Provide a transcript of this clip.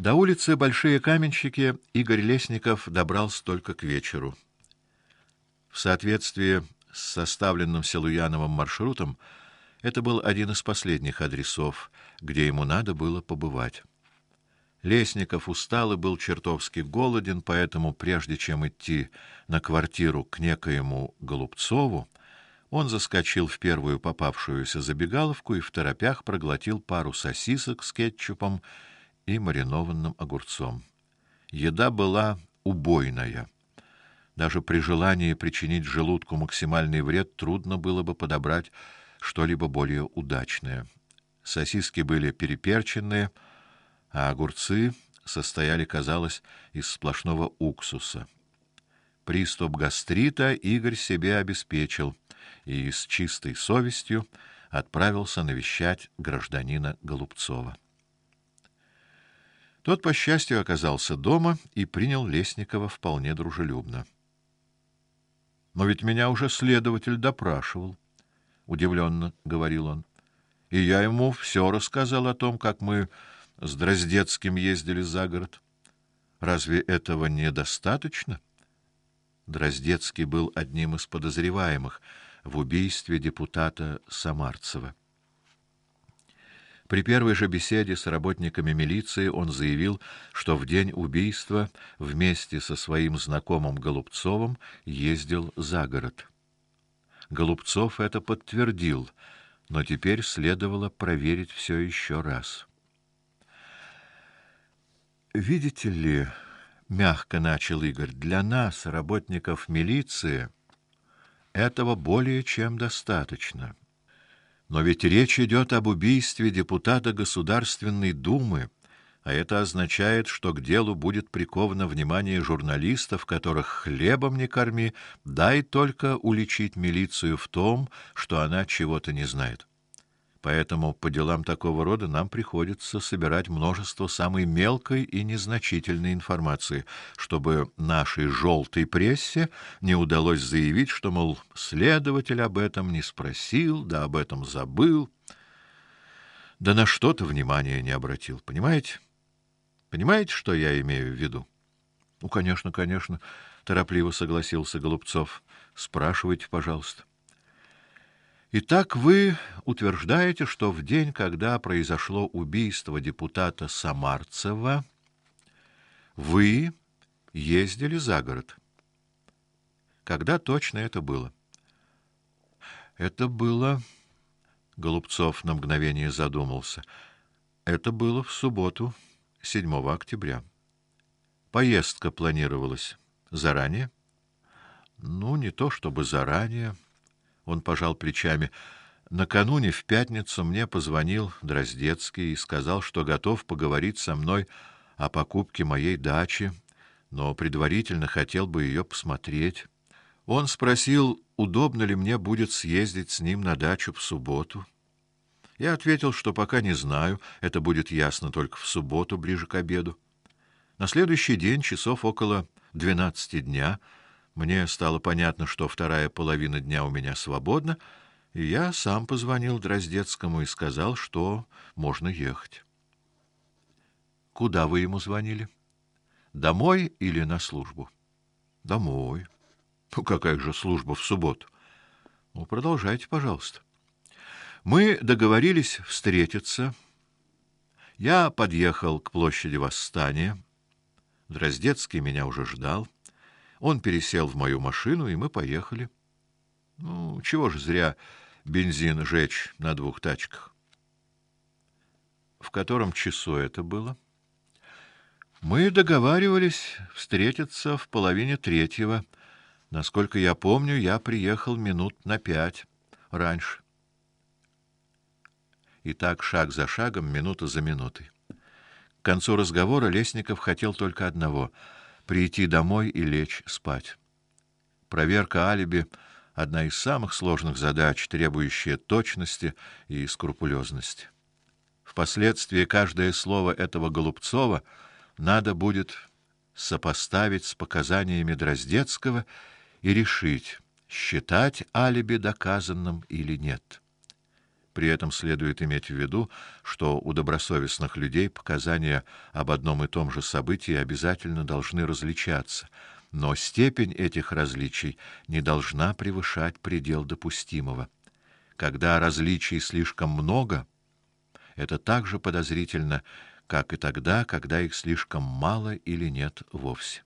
До улицы Большие Каменщики Игорь Лесников добрался только к вечеру. В соответствии с составленным Силуяновым маршрутом, это был один из последних адресов, где ему надо было побывать. Лесников устал и был чертовски голоден, поэтому прежде чем идти на квартиру к некоему Голубцову, он заскочил в первую попавшуюся забегаловку и в торопях проглотил пару сосисок с кетчупом и маринованным огурцом. Еда была убойная. Даже при желании причинить желудку максимальный вред трудно было бы подобрать что-либо более удачное. Сосиски были переперченные, а огурцы состояли, казалось, из сплошного уксуса. Приступ гастрита Игорь себе обеспечил и с чистой совестью отправился навещать гражданина Голубцова. Тот по счастью оказался дома и принял Лесникова вполне дружелюбно. Но ведь меня уже следователь допрашивал, удивленно говорил он. И я ему все рассказал о том, как мы с Дроздецким ездили за город. Разве этого недостаточно? Дроздецкий был одним из подозреваемых в убийстве депутата Самарцева. При первой же беседе с работниками милиции он заявил, что в день убийства вместе со своим знакомым Голубцовым ездил за город. Голубцов это подтвердил, но теперь следовало проверить все еще раз. Видите ли, мягко начал Игорь, для нас, работников милиции, этого более чем достаточно. Но ведь речь идет об убийстве депутата Государственной Думы, а это означает, что к делу будет приковано внимание журналистов, которых хлебом не корми, дай только уличить милицию в том, что она чего-то не знает. Поэтому по делам такого рода нам приходится собирать множество самой мелкой и незначительной информации, чтобы нашей желтой прессе не удалось заявить, что мол следователь об этом не спросил, да об этом забыл, да на что-то внимания не обратил, понимаете? Понимаете, что я имею в виду? Ну, конечно, конечно, торопливо согласился Голубцов. Спрашивайте, пожалуйста. Итак, вы утверждаете, что в день, когда произошло убийство депутата Самарцева, вы ездили за город. Когда точно это было? Это было Голубцов на мгновение задумался. Это было в субботу, 7 октября. Поездка планировалась заранее? Ну, не то чтобы заранее. Он пожал плечами. Накануне в пятницу мне позвонил Дроздецкий и сказал, что готов поговорить со мной о покупке моей дачи, но предварительно хотел бы ее посмотреть. Он спросил, удобно ли мне будет съездить с ним на дачу в субботу. Я ответил, что пока не знаю, это будет ясно только в субботу ближе к обеду. На следующий день, часов около двенадцати дня, мне стало понятно, что вторая половина дня у меня свободна, и я сам позвонил Дроздецкому и сказал, что можно ехать. Куда вы ему звонили? Домой или на службу? Домой. Ну какая же служба в субботу? Ну продолжайте, пожалуйста. Мы договорились встретиться. Я подъехал к площади Восстания. Дроздецкий меня уже ждал. Он пересел в мою машину, и мы поехали. Ну, чего ж зря бензин жечь на двух тачках. В котором часу это было? Мы договаривались встретиться в половине третьего. Насколько я помню, я приехал минут на пять раньше. И так шаг за шагом, минута за минутой. К концу разговора Лесников хотел только одного — прийти домой и лечь спать. Проверка алиби одна из самых сложных задач, требующая точности и скрупулезности. Впоследствии каждое слово этого Голубцова надо будет сопоставить с показаниями Дроздецкого и решить, считать алиби доказанным или нет. При этом следует иметь в виду, что у добросовестных людей показания об одном и том же событии обязательно должны различаться, но степень этих различий не должна превышать предел допустимого. Когда различий слишком много, это так же подозрительно, как и тогда, когда их слишком мало или нет вовсе.